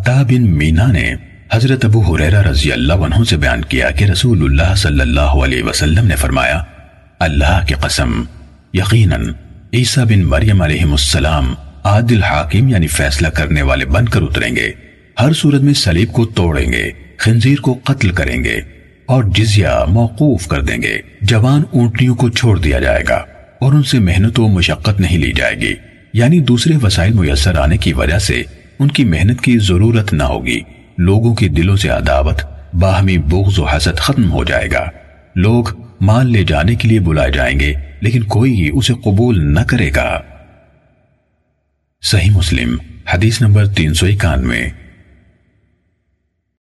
عطا بن مینا نے حضرت ابو حریرہ رضی اللہ عنہ سے بیان کیا کہ رسول اللہ صلی اللہ علیہ وسلم نے فرمایا، اللہ کی قسم، یقیناً عیسیٰ بن مریم علیہ السلام عادل حاکم یعنی فیصلہ کرنے والے بن کر اتریں گے، ہر صورت میں سلیب کو توڑیں گے، خنزیر کو قتل کریں گے اور جزیہ موقوف کر دیں گے، جوان اونٹنیوں کو چھوڑ دیا جائے گا اور ان سے محنت و مشقت نہیں لی جائے گی۔ یعنی دوسرے وسائل میسر آنے کی وجہ سے ان کی محنت کی ضرورت نہ ہوگی۔ لوگوں کے دلوں سے عداوت، باہمی بغض و حسد ختم ہو جائے گا۔ لوگ مال لے جانے کے لیے بلائے جائیں گے، لیکن کوئی اسے قبول نہ کرے گا۔ صحیح مسلم، حدیث نمبر تین سو اکانوے۔